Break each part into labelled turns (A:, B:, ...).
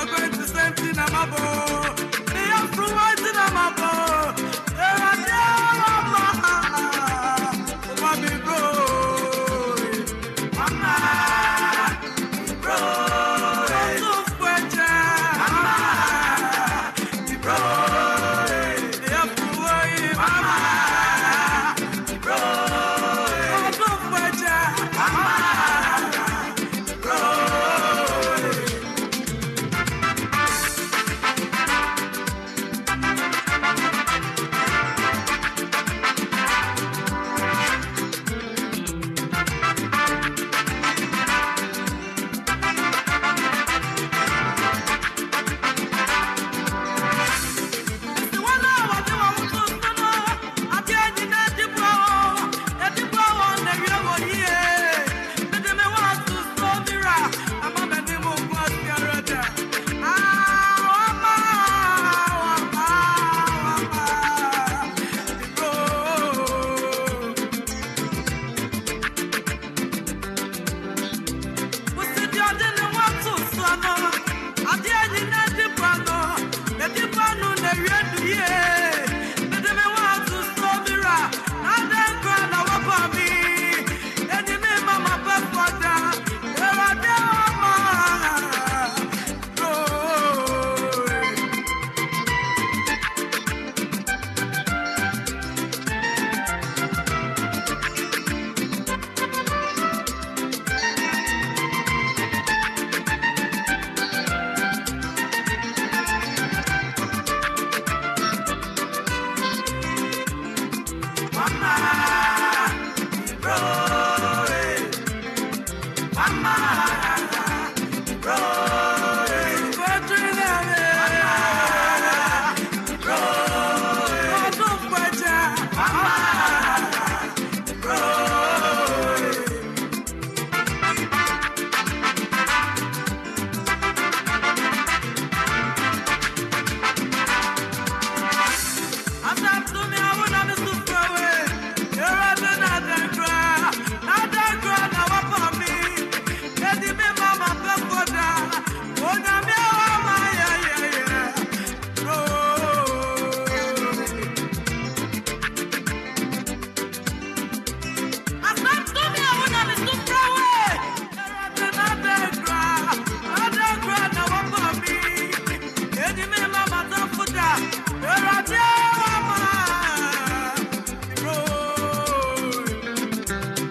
A: I'm going to empty na mabo.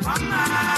A: Mama.